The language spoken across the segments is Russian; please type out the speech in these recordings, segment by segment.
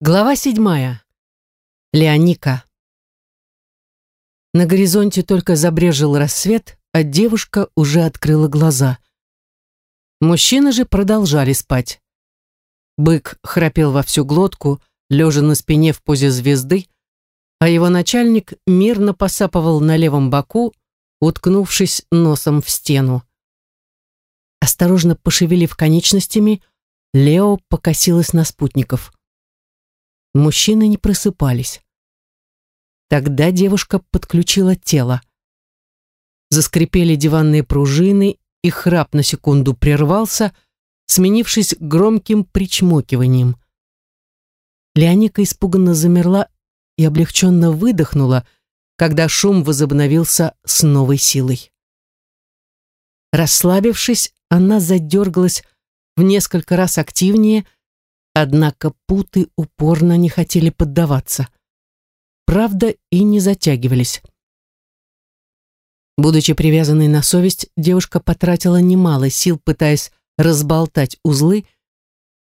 Глава седьмая. Леоника. На горизонте только забрежил рассвет, а девушка уже открыла глаза. Мужчины же продолжали спать. Бык храпел во всю глотку, лежа на спине в позе звезды, а его начальник мирно посапывал на левом боку, уткнувшись носом в стену. Осторожно пошевелив конечностями, Лео покосилась на спутников. Мужчины не просыпались. Тогда девушка подключила тело. Заскрипели диванные пружины, и храп на секунду прервался, сменившись громким причмокиванием. Леоника испуганно замерла и облегченно выдохнула, когда шум возобновился с новой силой. Расслабившись, она задергалась в несколько раз активнее, Однако путы упорно не хотели поддаваться. Правда, и не затягивались. Будучи привязанной на совесть, девушка потратила немало сил, пытаясь разболтать узлы,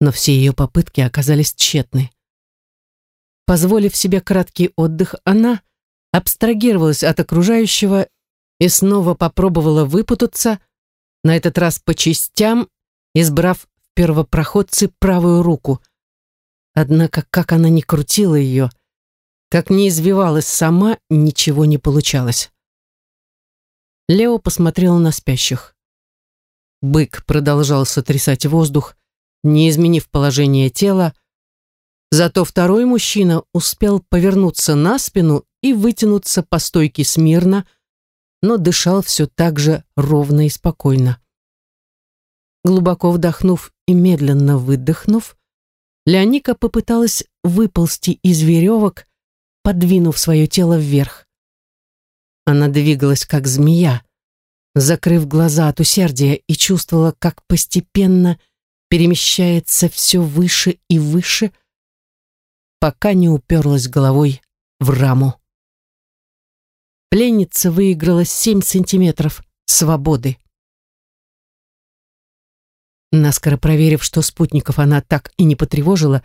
но все ее попытки оказались тщетны. Позволив себе краткий отдых, она абстрагировалась от окружающего и снова попробовала выпутаться, на этот раз по частям, избрав первопроходцы правую руку. Однако, как она ни крутила ее, как ни извивалась сама, ничего не получалось. Лео посмотрел на спящих. Бык продолжал сотрясать воздух, не изменив положение тела, зато второй мужчина успел повернуться на спину и вытянуться по стойке смирно, но дышал все так же ровно и спокойно. Глубоко вдохнув и медленно выдохнув, Леоника попыталась выползти из веревок, подвинув свое тело вверх. Она двигалась как змея, закрыв глаза от усердия и чувствовала, как постепенно перемещается все выше и выше, пока не уперлась головой в раму. Пленница выиграла семь сантиметров свободы. Наскоро проверив, что спутников она так и не потревожила,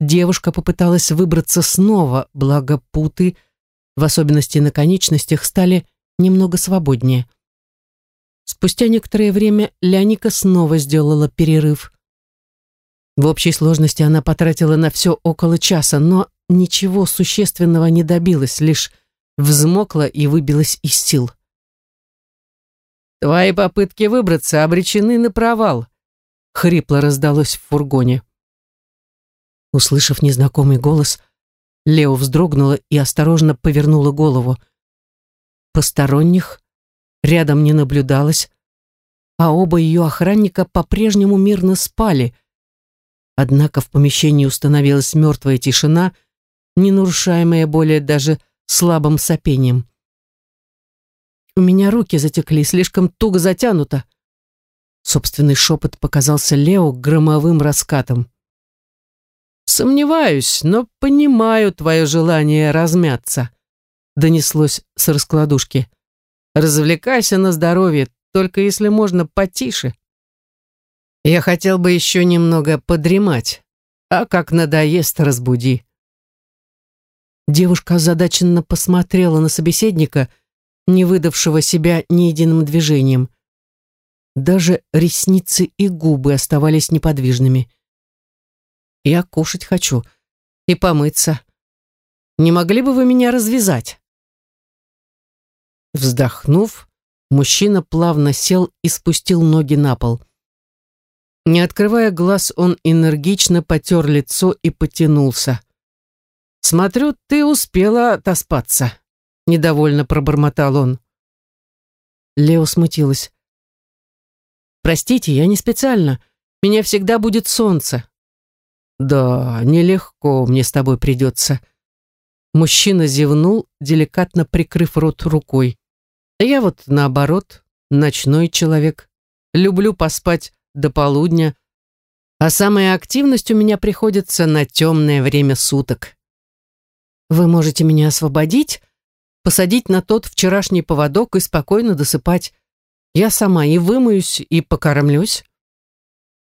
девушка попыталась выбраться снова, благо путы, в особенности на конечностях, стали немного свободнее. Спустя некоторое время Ляника снова сделала перерыв. В общей сложности она потратила на все около часа, но ничего существенного не добилась, лишь взмокла и выбилась из сил. «Твои попытки выбраться обречены на провал», хрипло раздалось в фургоне. Услышав незнакомый голос, Лео вздрогнула и осторожно повернула голову. Посторонних рядом не наблюдалось, а оба ее охранника по-прежнему мирно спали. Однако в помещении установилась мертвая тишина, не нарушаемая более даже слабым сопением. У меня руки затекли, слишком туго затянуто. Собственный шепот показался Лео громовым раскатом. «Сомневаюсь, но понимаю твое желание размяться», донеслось с раскладушки. «Развлекайся на здоровье, только если можно потише». «Я хотел бы еще немного подремать, а как надоест, разбуди». Девушка озадаченно посмотрела на собеседника, не выдавшего себя ни единым движением. Даже ресницы и губы оставались неподвижными. «Я кушать хочу. И помыться. Не могли бы вы меня развязать?» Вздохнув, мужчина плавно сел и спустил ноги на пол. Не открывая глаз, он энергично потер лицо и потянулся. «Смотрю, ты успела отоспаться», — недовольно пробормотал он. Лео смутилась. Простите, я не специально. Меня всегда будет солнце. Да, нелегко мне с тобой придется. Мужчина зевнул, деликатно прикрыв рот рукой. Я вот наоборот, ночной человек. Люблю поспать до полудня, а самая активность у меня приходится на темное время суток. Вы можете меня освободить, посадить на тот вчерашний поводок и спокойно досыпать. Я сама и вымоюсь, и покормлюсь.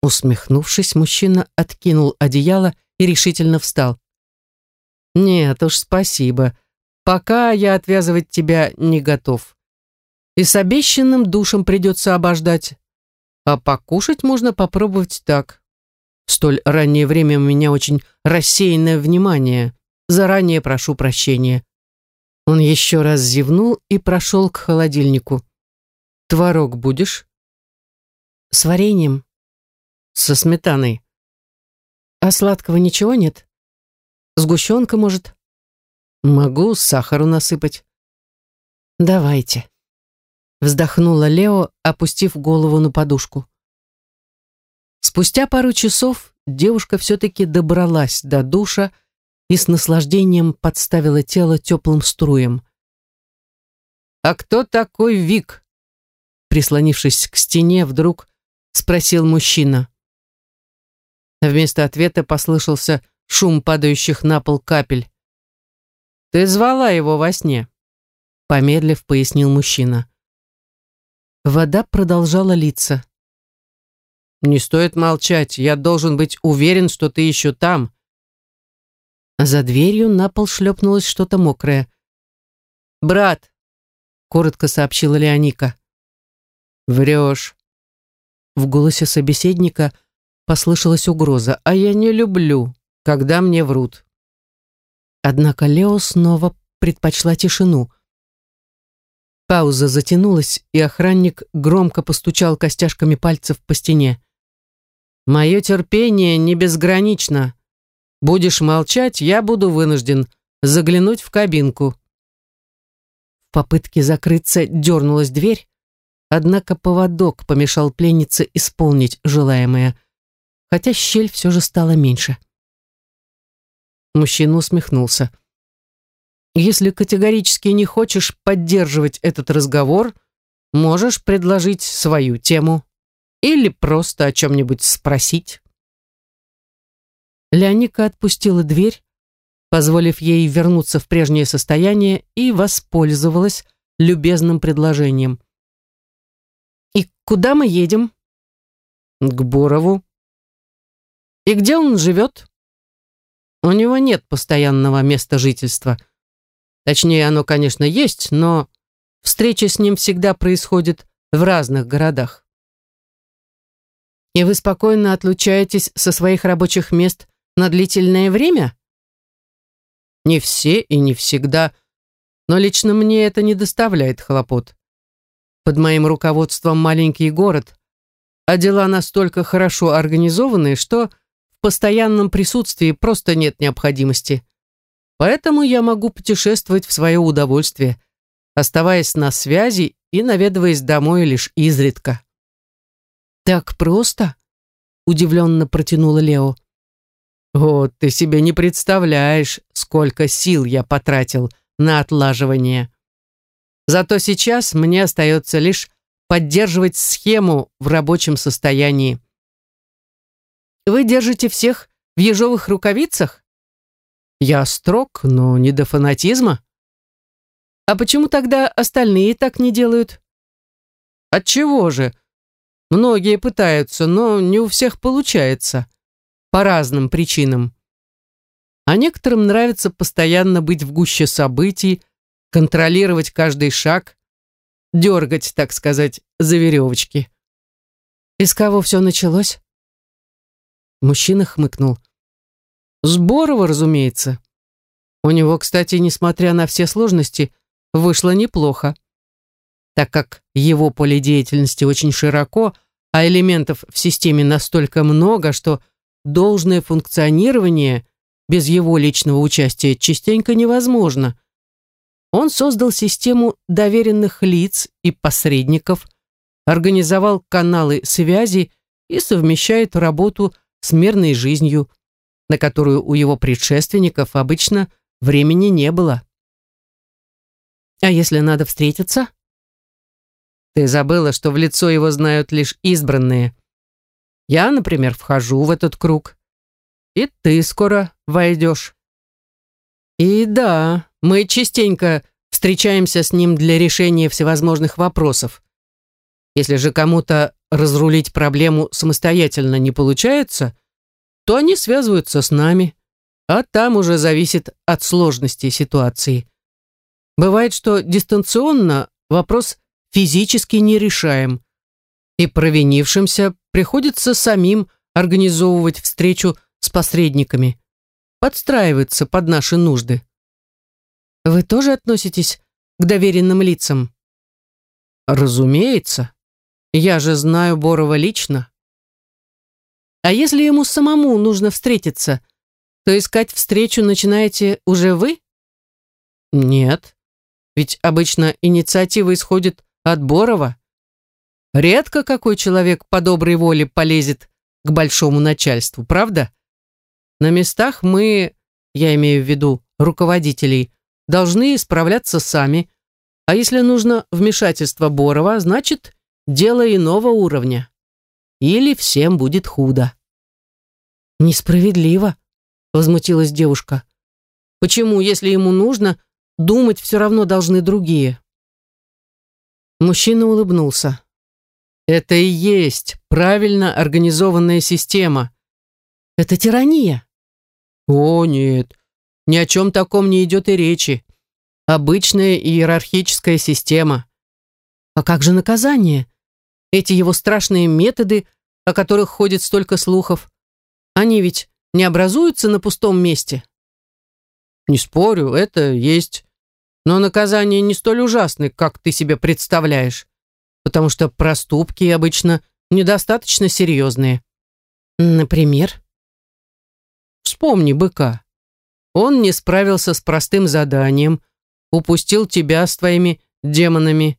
Усмехнувшись, мужчина откинул одеяло и решительно встал. «Нет уж, спасибо. Пока я отвязывать тебя не готов. И с обещанным душем придется обождать. А покушать можно попробовать так. В столь раннее время у меня очень рассеянное внимание. Заранее прошу прощения». Он еще раз зевнул и прошел к холодильнику. «Творог будешь?» «С вареньем?» «Со сметаной». «А сладкого ничего нет? Сгущенка, может?» «Могу сахару насыпать». «Давайте». Вздохнула Лео, опустив голову на подушку. Спустя пару часов девушка все-таки добралась до душа и с наслаждением подставила тело теплым струям. «А кто такой Вик?» Прислонившись к стене, вдруг спросил мужчина. Вместо ответа послышался шум падающих на пол капель. «Ты звала его во сне», — помедлив пояснил мужчина. Вода продолжала литься. «Не стоит молчать, я должен быть уверен, что ты еще там». За дверью на пол шлепнулось что-то мокрое. «Брат», — коротко сообщила Леоника. «Врешь». В голосе собеседника послышалась угроза, а я не люблю, когда мне врут. Однако Лео снова предпочла тишину. Пауза затянулась, и охранник громко постучал костяшками пальцев по стене. «Мое терпение не безгранично. Будешь молчать, я буду вынужден заглянуть в кабинку». В попытке закрыться дернулась дверь, однако поводок помешал пленнице исполнить желаемое, хотя щель все же стала меньше. Мужчина усмехнулся. Если категорически не хочешь поддерживать этот разговор, можешь предложить свою тему или просто о чем-нибудь спросить. Леоника отпустила дверь, позволив ей вернуться в прежнее состояние и воспользовалась любезным предложением. «И куда мы едем?» «К Борову». «И где он живет?» «У него нет постоянного места жительства», Точнее, оно, конечно, есть, но встречи с ним всегда происходят в разных городах. И вы спокойно отлучаетесь со своих рабочих мест на длительное время? Не все и не всегда, но лично мне это не доставляет хлопот. Под моим руководством маленький город, а дела настолько хорошо организованы, что в постоянном присутствии просто нет необходимости. Поэтому я могу путешествовать в свое удовольствие, оставаясь на связи и наведываясь домой лишь изредка. «Так просто?» — удивленно протянула Лео. «Вот, ты себе не представляешь, сколько сил я потратил на отлаживание. Зато сейчас мне остается лишь поддерживать схему в рабочем состоянии. Вы держите всех в ежовых рукавицах? Я строг, но не до фанатизма. А почему тогда остальные так не делают? Отчего же? Многие пытаются, но не у всех получается. По разным причинам. А некоторым нравится постоянно быть в гуще событий, контролировать каждый шаг, дергать, так сказать, за веревочки. Из кого все началось? Мужчина хмыкнул. Сборово, разумеется. У него, кстати, несмотря на все сложности, вышло неплохо. Так как его поле деятельности очень широко, а элементов в системе настолько много, что должное функционирование без его личного участия частенько невозможно. Он создал систему доверенных лиц и посредников, организовал каналы связи и совмещает работу с мирной жизнью, на которую у его предшественников обычно времени не было. А если надо встретиться? Ты забыла, что в лицо его знают лишь избранные. Я, например, вхожу в этот круг. И ты скоро войдешь. И да, мы частенько встречаемся с ним для решения всевозможных вопросов. Если же кому-то разрулить проблему самостоятельно не получается, то они связываются с нами, а там уже зависит от сложности ситуации. Бывает, что дистанционно вопрос физически не решаем, и провинившимся приходится самим организовывать встречу с посредниками, подстраиваться под наши нужды. Вы тоже относитесь к доверенным лицам? Разумеется. Я же знаю Борова лично. А если ему самому нужно встретиться, то искать встречу начинаете уже вы? Нет. Ведь обычно инициатива исходит от Борова. Редко какой человек по доброй воле полезет к большому начальству, правда? На местах мы, я имею в виду руководителей, должны справляться сами, а если нужно вмешательство Борова, значит, дело иного уровня. Или всем будет худо. Несправедливо, возмутилась девушка. Почему, если ему нужно, думать все равно должны другие? Мужчина улыбнулся. Это и есть правильно организованная система. Это тирания. О, нет, ни о чем таком не идет и речи. Обычная иерархическая система. А как же наказание? Эти его страшные методы, о которых ходит столько слухов, они ведь не образуются на пустом месте? Не спорю, это есть. Но наказание не столь ужасны, как ты себе представляешь потому что проступки обычно недостаточно серьезные. Например? Вспомни быка. Он не справился с простым заданием, упустил тебя с твоими демонами,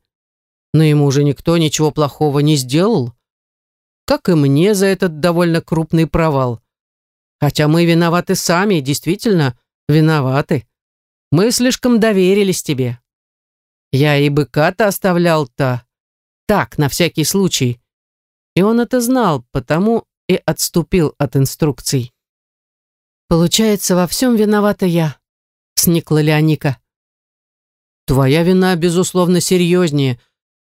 но ему уже никто ничего плохого не сделал, как и мне за этот довольно крупный провал. Хотя мы виноваты сами, действительно виноваты. Мы слишком доверились тебе. Я и быка-то оставлял-то так, на всякий случай. И он это знал, потому и отступил от инструкций. «Получается, во всем виновата я», — сникла Леоника. «Твоя вина, безусловно, серьезнее,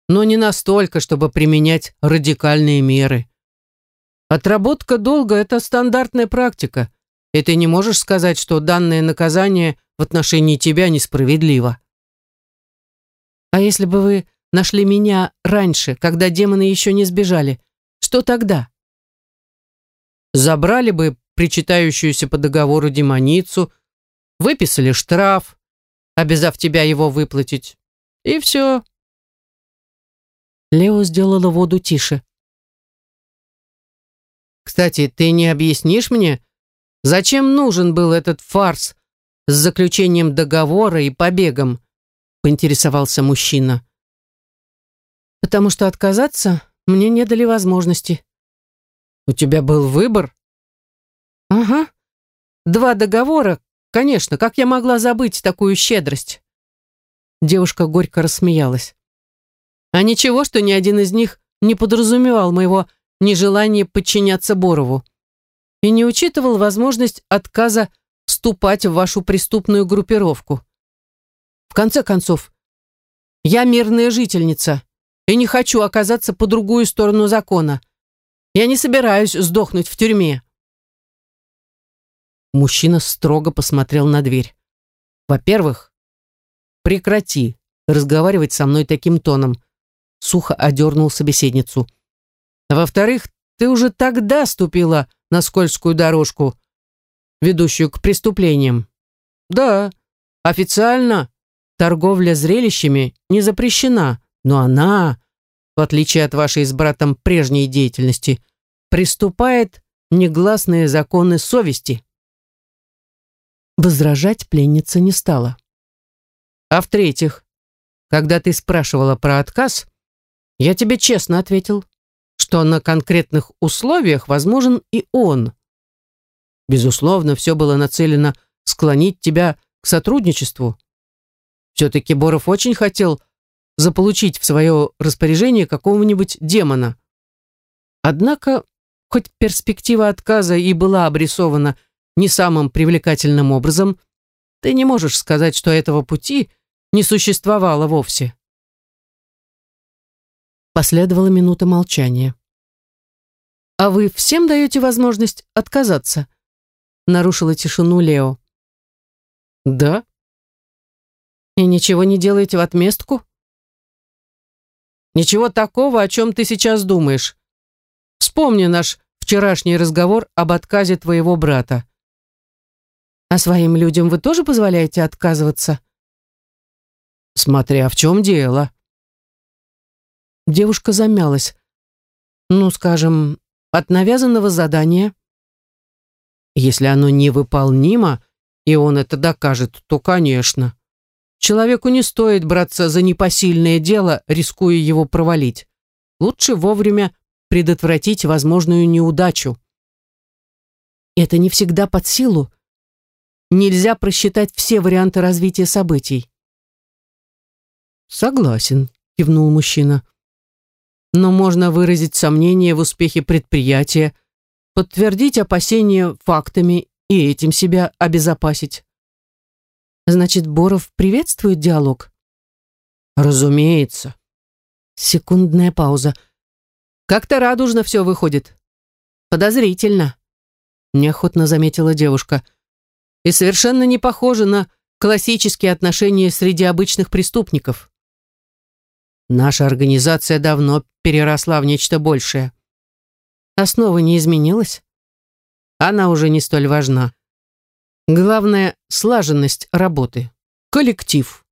но не настолько, чтобы применять радикальные меры. Отработка долга — это стандартная практика, и ты не можешь сказать, что данное наказание в отношении тебя несправедливо». «А если бы вы нашли меня раньше, когда демоны еще не сбежали, что тогда? Забрали бы причитающуюся по договору демоницу, выписали штраф, обязав тебя его выплатить. И все. Лео сделала воду тише. Кстати, ты не объяснишь мне, зачем нужен был этот фарс с заключением договора и побегом? Поинтересовался мужчина потому что отказаться мне не дали возможности. У тебя был выбор? Ага. Два договора, конечно, как я могла забыть такую щедрость? Девушка горько рассмеялась. А ничего, что ни один из них не подразумевал моего нежелания подчиняться Борову и не учитывал возможность отказа вступать в вашу преступную группировку. В конце концов, я мирная жительница, и не хочу оказаться по другую сторону закона. Я не собираюсь сдохнуть в тюрьме. Мужчина строго посмотрел на дверь. Во-первых, прекрати разговаривать со мной таким тоном. Сухо одернул собеседницу. Во-вторых, ты уже тогда ступила на скользкую дорожку, ведущую к преступлениям. Да, официально торговля зрелищами не запрещена, но она, в отличие от вашей с братом прежней деятельности, приступает негласные законы совести. Возражать пленница не стала. А в-третьих, когда ты спрашивала про отказ, я тебе честно ответил, что на конкретных условиях возможен и он. Безусловно, все было нацелено склонить тебя к сотрудничеству. Все-таки Боров очень хотел заполучить в свое распоряжение какого-нибудь демона. Однако, хоть перспектива отказа и была обрисована не самым привлекательным образом, ты не можешь сказать, что этого пути не существовало вовсе. Последовала минута молчания. «А вы всем даете возможность отказаться?» Нарушила тишину Лео. «Да». «И ничего не делаете в отместку?» «Ничего такого, о чем ты сейчас думаешь. Вспомни наш вчерашний разговор об отказе твоего брата». «А своим людям вы тоже позволяете отказываться?» «Смотря в чем дело». Девушка замялась. «Ну, скажем, от навязанного задания?» «Если оно невыполнимо, и он это докажет, то, конечно. Человеку не стоит браться за непосильное дело, рискуя его провалить. Лучше вовремя предотвратить возможную неудачу». «Это не всегда под силу. Нельзя просчитать все варианты развития событий». «Согласен», — кивнул мужчина но можно выразить сомнение в успехе предприятия, подтвердить опасения фактами и этим себя обезопасить. Значит, Боров приветствует диалог? Разумеется. Секундная пауза. Как-то радужно все выходит. Подозрительно. Неохотно заметила девушка. И совершенно не похоже на классические отношения среди обычных преступников. Наша организация давно переросла в нечто большее. Основа не изменилась? Она уже не столь важна. Главное — слаженность работы. Коллектив.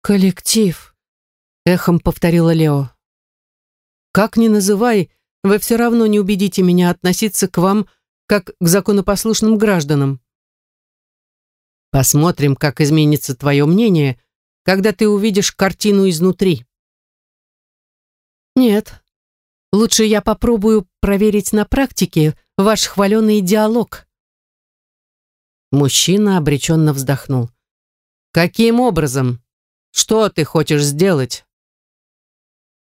Коллектив, эхом повторила Лео. Как ни называй, вы все равно не убедите меня относиться к вам как к законопослушным гражданам. Посмотрим, как изменится твое мнение, когда ты увидишь картину изнутри. Нет. Лучше я попробую проверить на практике ваш хваленый диалог. Мужчина обреченно вздохнул. Каким образом? Что ты хочешь сделать?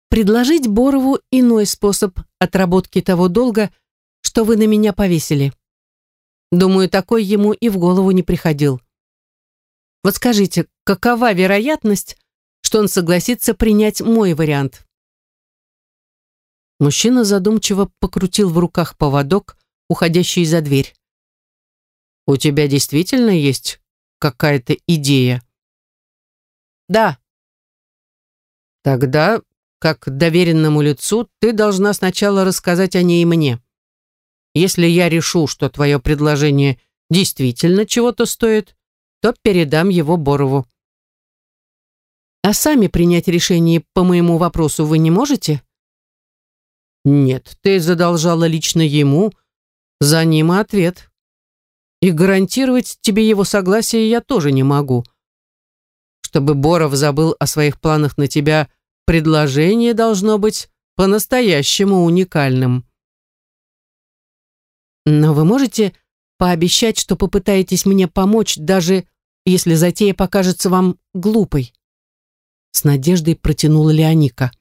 Предложить Борову иной способ отработки того долга, что вы на меня повесили. Думаю, такой ему и в голову не приходил. Вот скажите, какова вероятность, что он согласится принять мой вариант? Мужчина задумчиво покрутил в руках поводок, уходящий за дверь. «У тебя действительно есть какая-то идея?» «Да». «Тогда, как доверенному лицу, ты должна сначала рассказать о ней мне. Если я решу, что твое предложение действительно чего-то стоит, то передам его Борову». «А сами принять решение по моему вопросу вы не можете?» Нет, ты задолжала лично ему, за ним ответ. И гарантировать тебе его согласие я тоже не могу. Чтобы Боров забыл о своих планах на тебя, предложение должно быть по-настоящему уникальным. Но вы можете пообещать, что попытаетесь мне помочь, даже если затея покажется вам глупой? С надеждой протянула Леоника.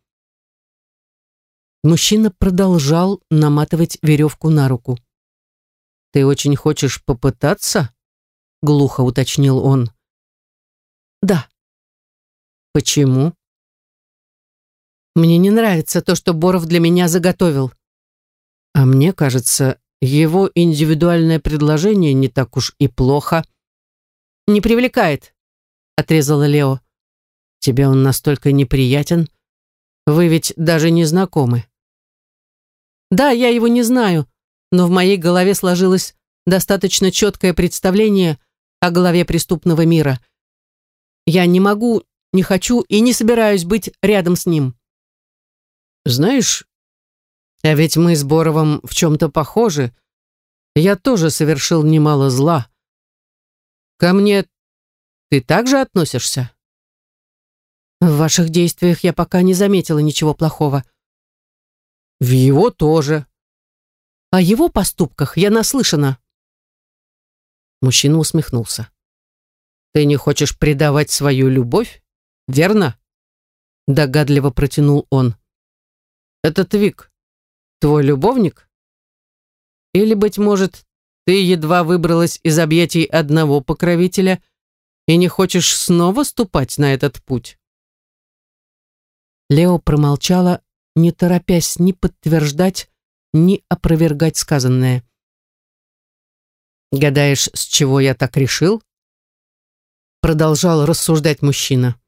Мужчина продолжал наматывать веревку на руку. «Ты очень хочешь попытаться?» — глухо уточнил он. «Да». «Почему?» «Мне не нравится то, что Боров для меня заготовил». «А мне кажется, его индивидуальное предложение не так уж и плохо». «Не привлекает», — отрезала Лео. «Тебе он настолько неприятен? Вы ведь даже не знакомы». Да, я его не знаю, но в моей голове сложилось достаточно четкое представление о голове преступного мира. Я не могу, не хочу и не собираюсь быть рядом с ним. Знаешь, а ведь мы с Боровым в чем-то похожи. Я тоже совершил немало зла. Ко мне ты также относишься? В ваших действиях я пока не заметила ничего плохого. В его тоже. О его поступках я наслышана. Мужчина усмехнулся. Ты не хочешь предавать свою любовь, верно? Догадливо протянул он. Этот Вик, твой любовник? Или, быть может, ты едва выбралась из объятий одного покровителя и не хочешь снова ступать на этот путь? Лео промолчала, не торопясь ни подтверждать, ни опровергать сказанное. «Гадаешь, с чего я так решил?» Продолжал рассуждать мужчина.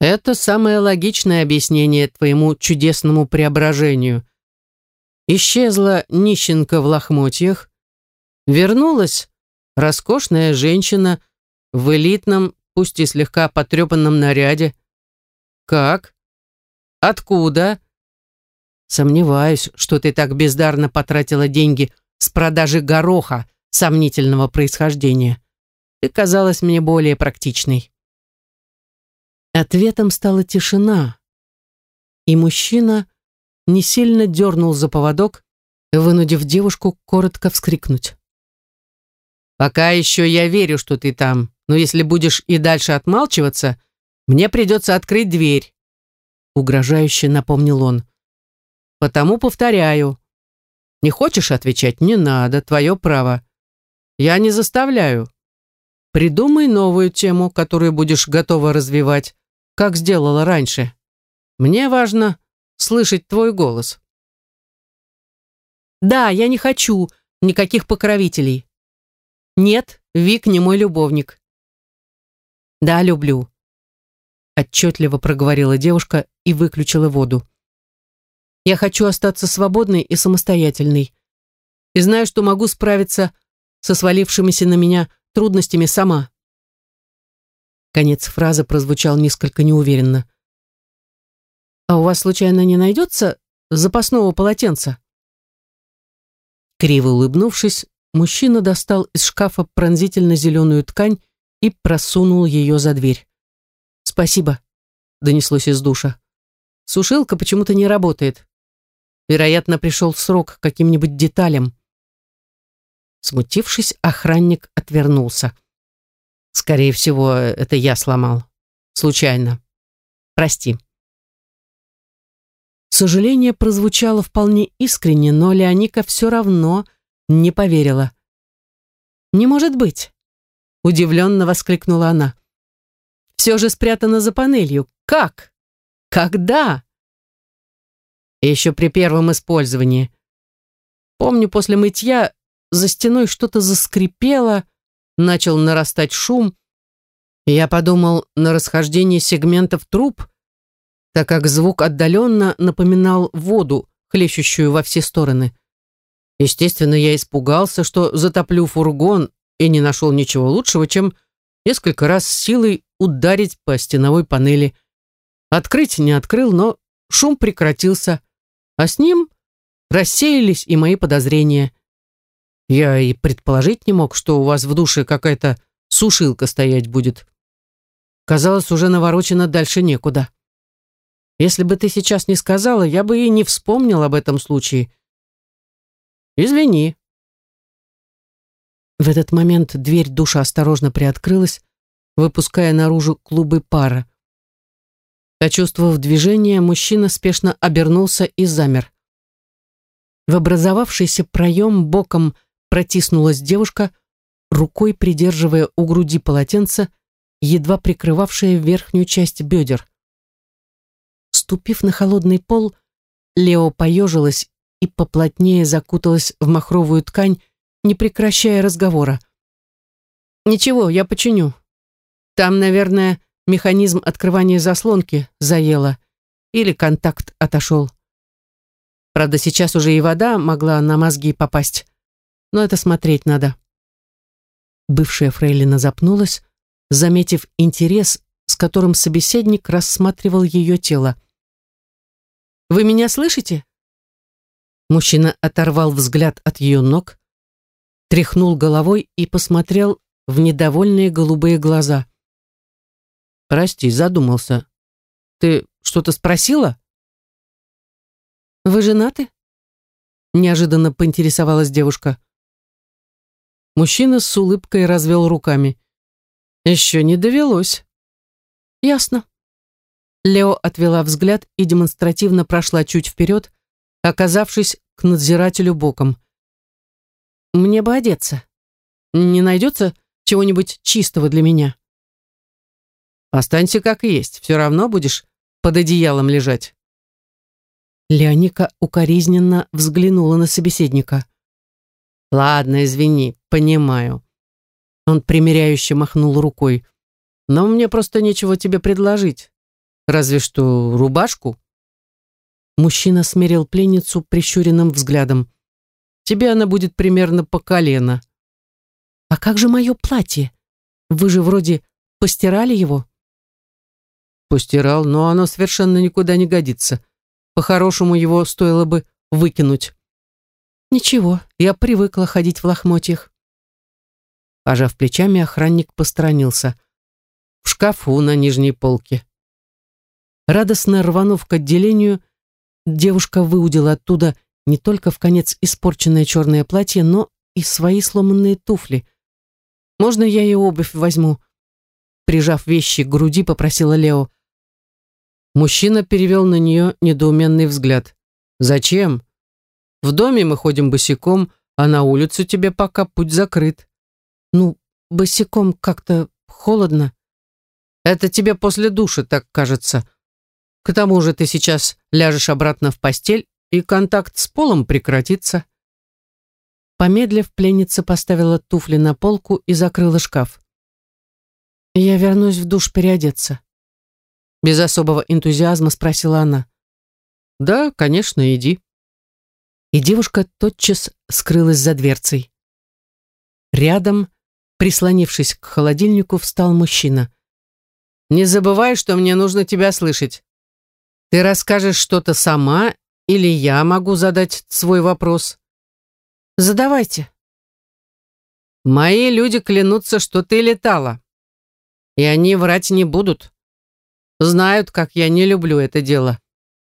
«Это самое логичное объяснение твоему чудесному преображению. Исчезла нищенка в лохмотьях, вернулась роскошная женщина в элитном, пусть и слегка потрепанном наряде. Как? Откуда? Сомневаюсь, что ты так бездарно потратила деньги с продажи гороха сомнительного происхождения. Ты казалась мне более практичной. Ответом стала тишина, и мужчина не сильно дернул за поводок, вынудив девушку коротко вскрикнуть. «Пока еще я верю, что ты там, но если будешь и дальше отмалчиваться, мне придется открыть дверь», угрожающе напомнил он. «Потому повторяю. Не хочешь отвечать? Не надо, твое право. Я не заставляю. Придумай новую тему, которую будешь готова развивать, как сделала раньше. Мне важно слышать твой голос». «Да, я не хочу никаких покровителей. Нет, Вик не мой любовник». «Да, люблю», — отчетливо проговорила девушка и выключила воду. «Я хочу остаться свободной и самостоятельной. И знаю, что могу справиться со свалившимися на меня трудностями сама». Конец фразы прозвучал несколько неуверенно. «А у вас, случайно, не найдется запасного полотенца?» Криво улыбнувшись, мужчина достал из шкафа пронзительно зеленую ткань и просунул ее за дверь. «Спасибо», — донеслось из душа. «Сушилка почему-то не работает. Вероятно, пришел срок каким-нибудь деталям». Смутившись, охранник отвернулся. «Скорее всего, это я сломал. Случайно. Прости». Сожаление прозвучало вполне искренне, но Леоника все равно не поверила. «Не может быть!» — удивленно воскликнула она. «Все же спрятано за панелью. Как? Когда?» Еще при первом использовании. Помню, после мытья за стеной что-то заскрипело, начал нарастать шум. Я подумал на расхождение сегментов труб, так как звук отдаленно напоминал воду, хлещущую во все стороны. Естественно, я испугался, что затоплю фургон и не нашел ничего лучшего, чем несколько раз силой ударить по стеновой панели. Открыть не открыл, но шум прекратился, а с ним рассеялись и мои подозрения. Я и предположить не мог, что у вас в душе какая-то сушилка стоять будет. Казалось, уже наворочено дальше некуда. Если бы ты сейчас не сказала, я бы и не вспомнил об этом случае. Извини. В этот момент дверь душа осторожно приоткрылась, выпуская наружу клубы пара. Почувствовав движение, мужчина спешно обернулся и замер. В образовавшийся проем боком протиснулась девушка, рукой придерживая у груди полотенце, едва прикрывавшее верхнюю часть бедер. Ступив на холодный пол, Лео поежилась и поплотнее закуталась в махровую ткань, не прекращая разговора. «Ничего, я починю. Там, наверное, механизм открывания заслонки заело или контакт отошел. Правда, сейчас уже и вода могла на мозги попасть, но это смотреть надо». Бывшая фрейлина запнулась, заметив интерес, с которым собеседник рассматривал ее тело. Вы меня слышите?» Мужчина оторвал взгляд от ее ног, тряхнул головой и посмотрел в недовольные голубые глаза. «Прости, задумался. Ты что-то спросила?» «Вы женаты?» Неожиданно поинтересовалась девушка. Мужчина с улыбкой развел руками. «Еще не довелось». «Ясно. Лео отвела взгляд и демонстративно прошла чуть вперед, оказавшись к надзирателю боком. «Мне бы одеться. Не найдется чего-нибудь чистого для меня?» «Останься как есть, все равно будешь под одеялом лежать». Леоника укоризненно взглянула на собеседника. «Ладно, извини, понимаю». Он примиряюще махнул рукой. «Но мне просто нечего тебе предложить. Разве что рубашку». Мужчина смерил пленницу прищуренным взглядом. «Тебе она будет примерно по колено». «А как же мое платье? Вы же вроде постирали его?» «Постирал, но оно совершенно никуда не годится. По-хорошему его стоило бы выкинуть. Ничего, я привыкла ходить в лохмотьях. Пожав плечами, охранник посторонился. В шкафу на нижней полке. Радостно рванув к отделению, девушка выудила оттуда не только в конец испорченное черное платье, но и свои сломанные туфли. «Можно я и обувь возьму?» Прижав вещи к груди, попросила Лео. Мужчина перевел на нее недоуменный взгляд. «Зачем? В доме мы ходим босиком, а на улицу тебе пока путь закрыт». «Ну, босиком как-то холодно». «Это тебе после души так кажется. К тому же ты сейчас ляжешь обратно в постель, и контакт с полом прекратится». Помедлив, пленница поставила туфли на полку и закрыла шкаф. «Я вернусь в душ переодеться». Без особого энтузиазма спросила она. «Да, конечно, иди». И девушка тотчас скрылась за дверцей. Рядом, прислонившись к холодильнику, встал мужчина. «Не забывай, что мне нужно тебя слышать. Ты расскажешь что-то сама, или я могу задать свой вопрос?» «Задавайте». «Мои люди клянутся, что ты летала. И они врать не будут. Знают, как я не люблю это дело.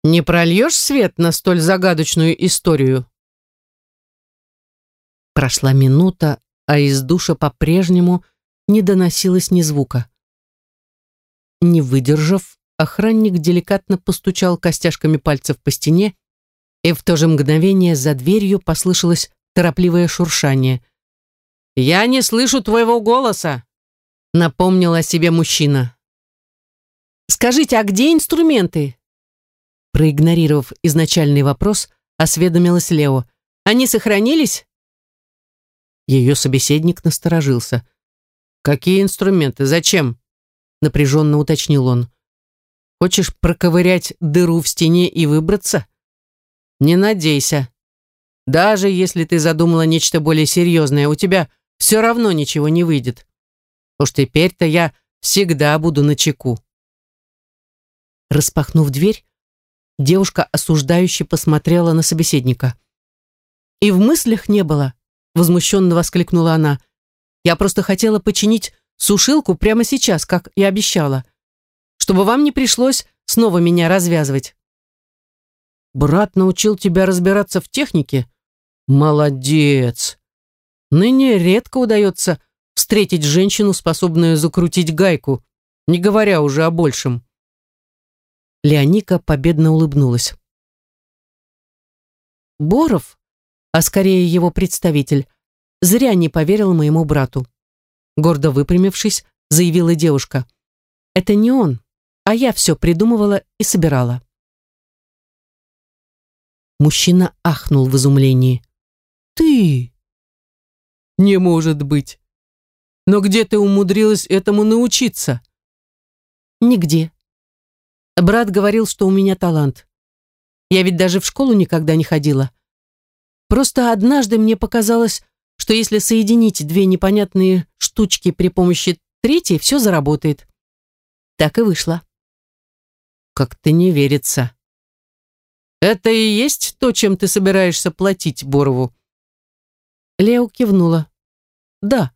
Не прольешь свет на столь загадочную историю?» Прошла минута, а из душа по-прежнему не доносилось ни звука. Не выдержав, охранник деликатно постучал костяшками пальцев по стене, и в то же мгновение за дверью послышалось торопливое шуршание. «Я не слышу твоего голоса!» — напомнил о себе мужчина. Скажите, а где инструменты?» Проигнорировав изначальный вопрос, осведомилась Лео. «Они сохранились?» Ее собеседник насторожился. «Какие инструменты? Зачем?» Напряженно уточнил он. «Хочешь проковырять дыру в стене и выбраться?» «Не надейся. Даже если ты задумала нечто более серьезное, у тебя все равно ничего не выйдет. Уж теперь-то я всегда буду на чеку». Распахнув дверь, девушка осуждающе посмотрела на собеседника. «И в мыслях не было», — возмущенно воскликнула она. «Я просто хотела починить сушилку прямо сейчас, как и обещала, чтобы вам не пришлось снова меня развязывать». «Брат научил тебя разбираться в технике? Молодец! Ныне редко удается встретить женщину, способную закрутить гайку, не говоря уже о большем». Леоника победно улыбнулась. Боров, а скорее его представитель, зря не поверил моему брату. Гордо выпрямившись, заявила девушка. Это не он, а я все придумывала и собирала. Мужчина ахнул в изумлении. «Ты?» «Не может быть! Но где ты умудрилась этому научиться?» «Нигде. Брат говорил, что у меня талант. Я ведь даже в школу никогда не ходила. Просто однажды мне показалось, что если соединить две непонятные штучки при помощи третьей, все заработает. Так и вышло. Как-то не верится. Это и есть то, чем ты собираешься платить Борову? Лео кивнула. Да.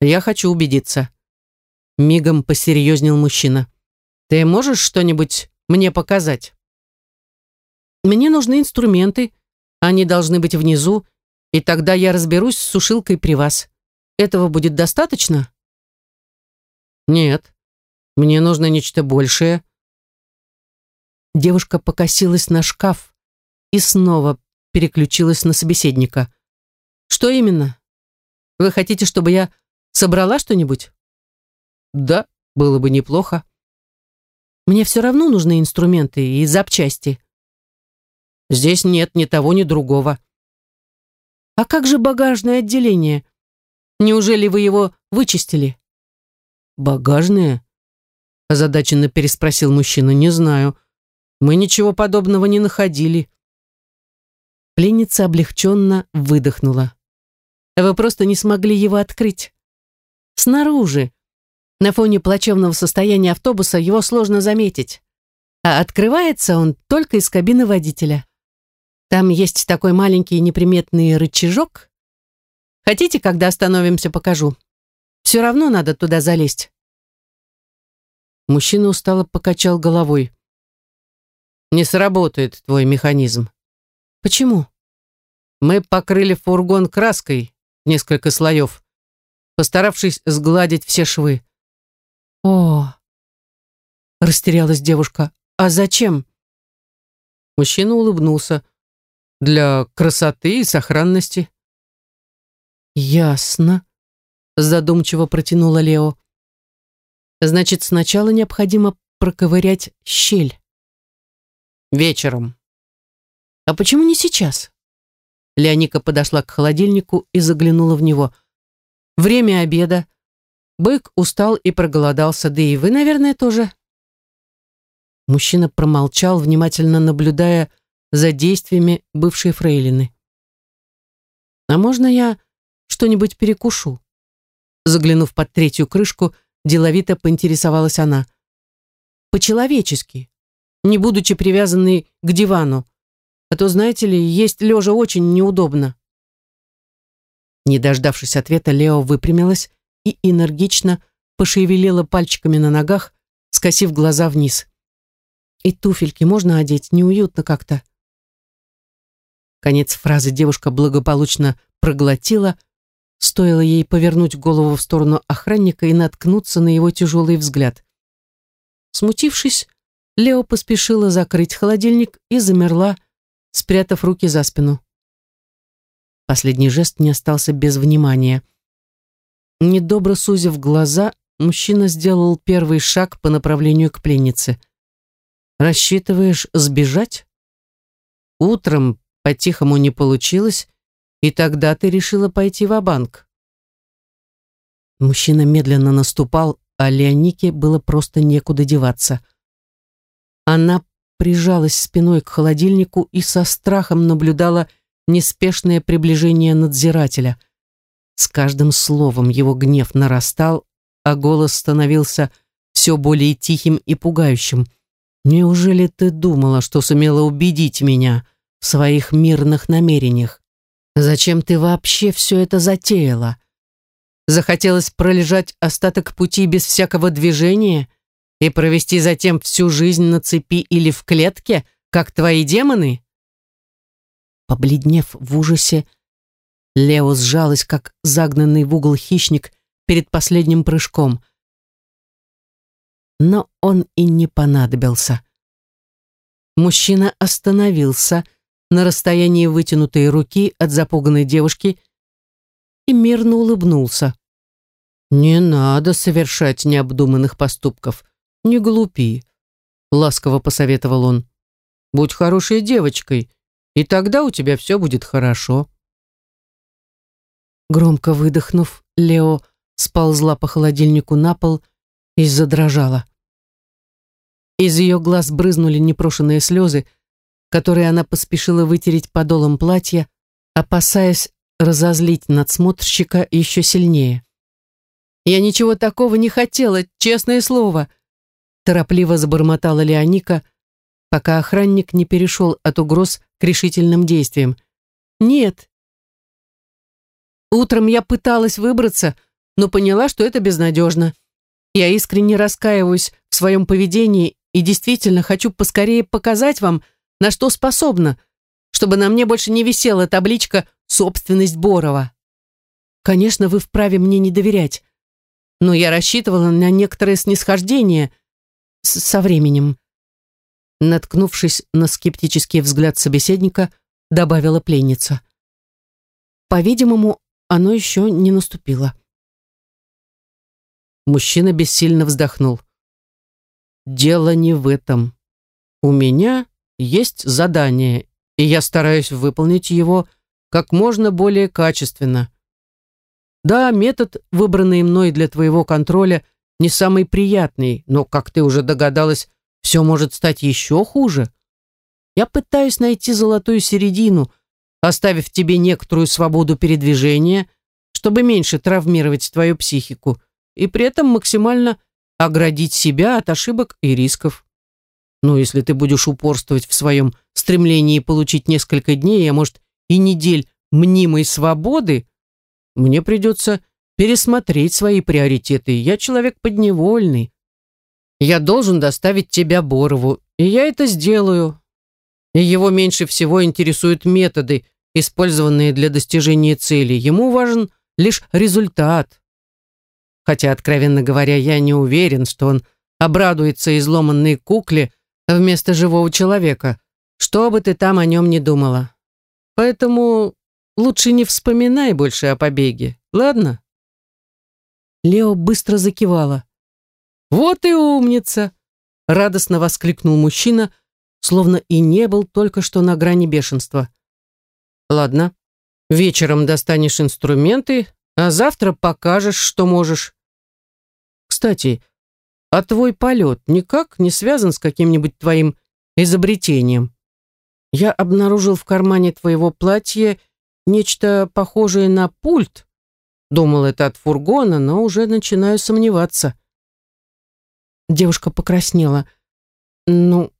Я хочу убедиться. Мигом посерьезнел мужчина. Ты можешь что-нибудь мне показать? Мне нужны инструменты. Они должны быть внизу, и тогда я разберусь с сушилкой при вас. Этого будет достаточно? Нет. Мне нужно нечто большее. Девушка покосилась на шкаф и снова переключилась на собеседника. Что именно? Вы хотите, чтобы я собрала что-нибудь? Да, было бы неплохо. Мне все равно нужны инструменты и запчасти. Здесь нет ни того, ни другого. А как же багажное отделение? Неужели вы его вычистили? Багажное? Озадаченно переспросил мужчина. Не знаю. Мы ничего подобного не находили. Пленница облегченно выдохнула. Вы просто не смогли его открыть. Снаружи. На фоне плачевного состояния автобуса его сложно заметить. А открывается он только из кабины водителя. Там есть такой маленький неприметный рычажок. Хотите, когда остановимся, покажу? Все равно надо туда залезть. Мужчина устало покачал головой. Не сработает твой механизм. Почему? Мы покрыли фургон краской, несколько слоев, постаравшись сгладить все швы. О, растерялась девушка. А зачем? Мужчина улыбнулся. Для красоты и сохранности. Ясно, задумчиво протянула Лео. Значит, сначала необходимо проковырять щель. Вечером. А почему не сейчас? Леоника подошла к холодильнику и заглянула в него. Время обеда. Бык устал и проголодался, да и вы, наверное, тоже. Мужчина промолчал, внимательно наблюдая за действиями бывшей фрейлины. «А можно я что-нибудь перекушу?» Заглянув под третью крышку, деловито поинтересовалась она. «По-человечески, не будучи привязанной к дивану. А то, знаете ли, есть лежа очень неудобно». Не дождавшись ответа, Лео выпрямилась и энергично пошевелила пальчиками на ногах, скосив глаза вниз. «И туфельки можно одеть, неуютно как-то». Конец фразы девушка благополучно проглотила, стоило ей повернуть голову в сторону охранника и наткнуться на его тяжелый взгляд. Смутившись, Лео поспешила закрыть холодильник и замерла, спрятав руки за спину. Последний жест не остался без внимания. Недобро сузив глаза, мужчина сделал первый шаг по направлению к пленнице. «Рассчитываешь сбежать?» «Утром по-тихому не получилось, и тогда ты решила пойти в банк Мужчина медленно наступал, а Леонике было просто некуда деваться. Она прижалась спиной к холодильнику и со страхом наблюдала неспешное приближение надзирателя. С каждым словом его гнев нарастал, а голос становился все более тихим и пугающим. «Неужели ты думала, что сумела убедить меня в своих мирных намерениях? Зачем ты вообще все это затеяла? Захотелось пролежать остаток пути без всякого движения?» и провести затем всю жизнь на цепи или в клетке, как твои демоны? Побледнев в ужасе, Лео сжалась, как загнанный в угол хищник перед последним прыжком. Но он и не понадобился. Мужчина остановился на расстоянии вытянутой руки от запуганной девушки и мирно улыбнулся. «Не надо совершать необдуманных поступков», не глупи», — ласково посоветовал он. «Будь хорошей девочкой, и тогда у тебя все будет хорошо». Громко выдохнув, Лео сползла по холодильнику на пол и задрожала. Из ее глаз брызнули непрошенные слезы, которые она поспешила вытереть подолом платья, опасаясь разозлить надсмотрщика еще сильнее. «Я ничего такого не хотела, честное слово», торопливо забормотала Леоника, пока охранник не перешел от угроз к решительным действиям. «Нет». Утром я пыталась выбраться, но поняла, что это безнадежно. Я искренне раскаиваюсь в своем поведении и действительно хочу поскорее показать вам, на что способна, чтобы на мне больше не висела табличка «Собственность Борова». Конечно, вы вправе мне не доверять, но я рассчитывала на некоторое снисхождение – со временем. Наткнувшись на скептический взгляд собеседника, добавила пленница. По-видимому, оно еще не наступило. Мужчина бессильно вздохнул. дело не в этом. У меня есть задание, и я стараюсь выполнить его как можно более качественно. Да, метод, выбранный мной для твоего контроля, не самый приятный, но, как ты уже догадалась, все может стать еще хуже. Я пытаюсь найти золотую середину, оставив тебе некоторую свободу передвижения, чтобы меньше травмировать твою психику, и при этом максимально оградить себя от ошибок и рисков. Но если ты будешь упорствовать в своем стремлении получить несколько дней, а может и недель мнимой свободы, мне придется пересмотреть свои приоритеты. Я человек подневольный. Я должен доставить тебя Борову, и я это сделаю. И его меньше всего интересуют методы, использованные для достижения цели. Ему важен лишь результат. Хотя, откровенно говоря, я не уверен, что он обрадуется изломанной кукле вместо живого человека, что бы ты там о нем не думала. Поэтому лучше не вспоминай больше о побеге, ладно?» Лео быстро закивала. «Вот и умница!» — радостно воскликнул мужчина, словно и не был только что на грани бешенства. «Ладно, вечером достанешь инструменты, а завтра покажешь, что можешь. Кстати, а твой полет никак не связан с каким-нибудь твоим изобретением? Я обнаружил в кармане твоего платья нечто похожее на пульт. Думал, это от фургона, но уже начинаю сомневаться. Девушка покраснела. Ну,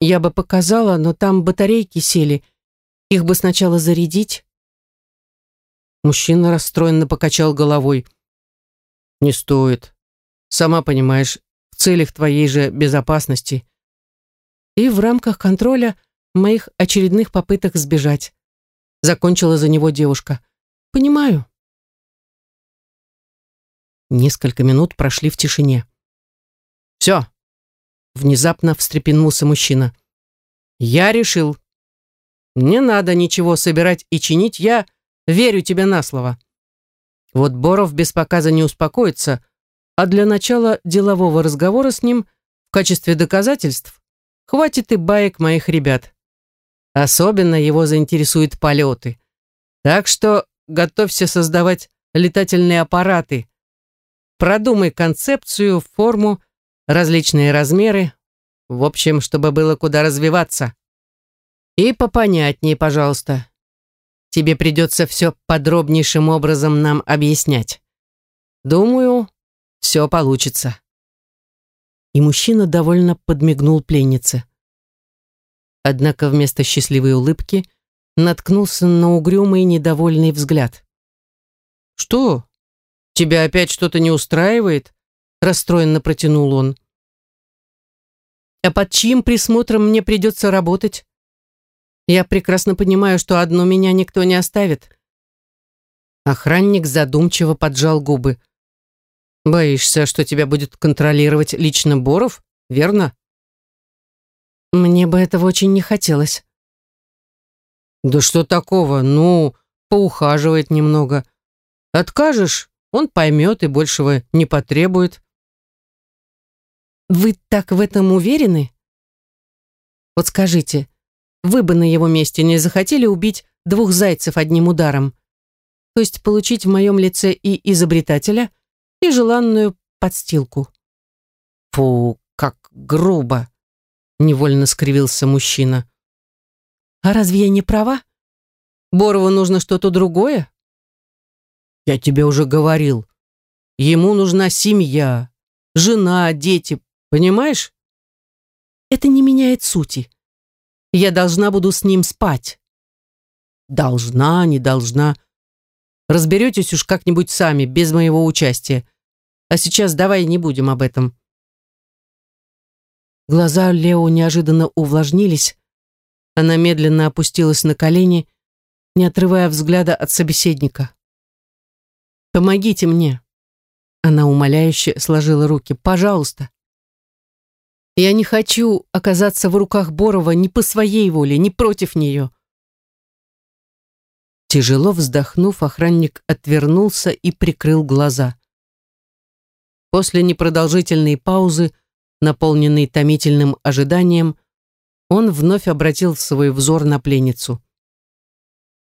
я бы показала, но там батарейки сели. Их бы сначала зарядить. Мужчина расстроенно покачал головой. «Не стоит. Сама понимаешь, в целях твоей же безопасности. И в рамках контроля моих очередных попыток сбежать. Закончила за него девушка. Понимаю». Несколько минут прошли в тишине. «Все!» Внезапно встрепенулся мужчина. «Я решил. Не надо ничего собирать и чинить, я Верю тебе на слово. Вот Боров без показа не успокоится, а для начала делового разговора с ним в качестве доказательств хватит и баек моих ребят. Особенно его заинтересуют полеты. Так что готовься создавать летательные аппараты. Продумай концепцию, форму, различные размеры. В общем, чтобы было куда развиваться. И попонятнее, пожалуйста. Тебе придется все подробнейшим образом нам объяснять. Думаю, все получится. И мужчина довольно подмигнул пленнице. Однако вместо счастливой улыбки наткнулся на угрюмый недовольный взгляд. «Что? Тебя опять что-то не устраивает?» расстроенно протянул он. «А под чьим присмотром мне придется работать?» Я прекрасно понимаю, что одну меня никто не оставит. Охранник задумчиво поджал губы. Боишься, что тебя будет контролировать лично Боров, верно? Мне бы этого очень не хотелось. Да что такого? Ну, поухаживает немного. Откажешь, он поймет и большего не потребует. Вы так в этом уверены? Вот скажите, вы бы на его месте не захотели убить двух зайцев одним ударом. То есть получить в моем лице и изобретателя, и желанную подстилку. Фу, как грубо, невольно скривился мужчина. А разве я не права? Борову нужно что-то другое? Я тебе уже говорил. Ему нужна семья, жена, дети, понимаешь? Это не меняет сути. Я должна буду с ним спать. Должна, не должна. Разберетесь уж как-нибудь сами, без моего участия. А сейчас давай не будем об этом. Глаза Лео неожиданно увлажнились. Она медленно опустилась на колени, не отрывая взгляда от собеседника. «Помогите мне!» Она умоляюще сложила руки. «Пожалуйста!» Я не хочу оказаться в руках Борова ни по своей воле, ни против нее. Тяжело вздохнув, охранник отвернулся и прикрыл глаза. После непродолжительной паузы наполненный томительным ожиданием, он вновь обратил свой взор на пленницу.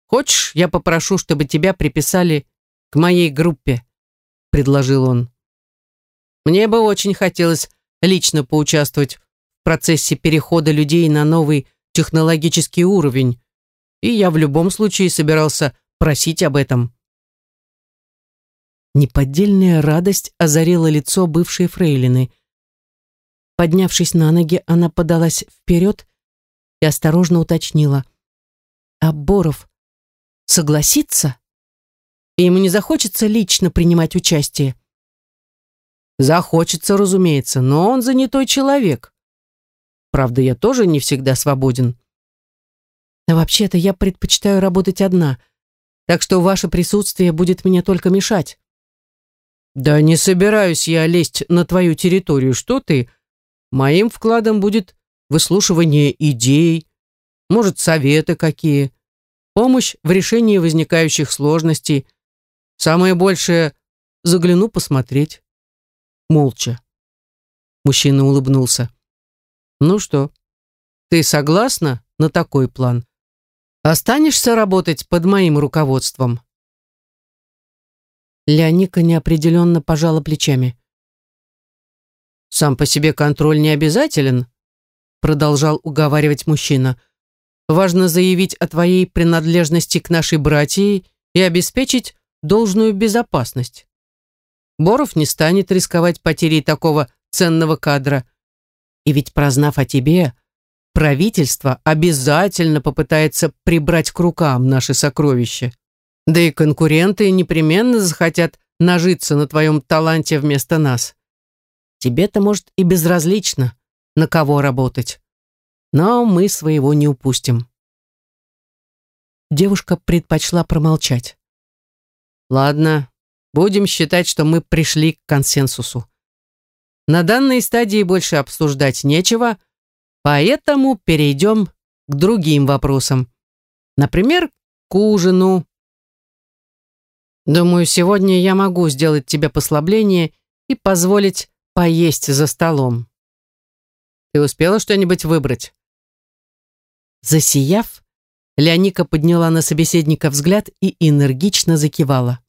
«Хочешь, я попрошу, чтобы тебя приписали к моей группе?» — предложил он. «Мне бы очень хотелось лично поучаствовать в процессе перехода людей на новый технологический уровень, и я в любом случае собирался просить об этом». Неподдельная радость озарила лицо бывшей фрейлины. Поднявшись на ноги, она подалась вперед и осторожно уточнила. «А Боров согласится? И ему не захочется лично принимать участие?» «Захочется, разумеется, но он занятой человек. Правда, я тоже не всегда свободен». «А вообще-то я предпочитаю работать одна, так что ваше присутствие будет мне только мешать». «Да не собираюсь я лезть на твою территорию, что ты? Моим вкладом будет выслушивание идей, может, советы какие, помощь в решении возникающих сложностей. Самое большее — загляну посмотреть». Молча. Мужчина улыбнулся. «Ну что, ты согласна на такой план? Останешься работать под моим руководством?» Леоника неопределенно пожала плечами. «Сам по себе контроль не обязателен», продолжал уговаривать мужчина. «Важно заявить о твоей принадлежности к нашей братьи и обеспечить должную безопасность. Боров не станет рисковать потерей такого ценного кадра. И ведь, прознав о тебе, правительство обязательно попытается прибрать к рукам наши сокровища. Да и конкуренты непременно захотят нажиться на твоем таланте вместо нас. Тебе-то, может, и безразлично, на кого работать. Но мы своего не упустим. Девушка предпочла промолчать. Ладно, будем считать, что мы пришли к консенсусу. На данной стадии больше обсуждать нечего, поэтому перейдем к другим вопросам. Например, к ужину Думаю, сегодня я могу сделать тебе послабление и позволить поесть за столом. Ты успела что-нибудь выбрать?» Засияв, Леоника подняла на собеседника взгляд и энергично закивала.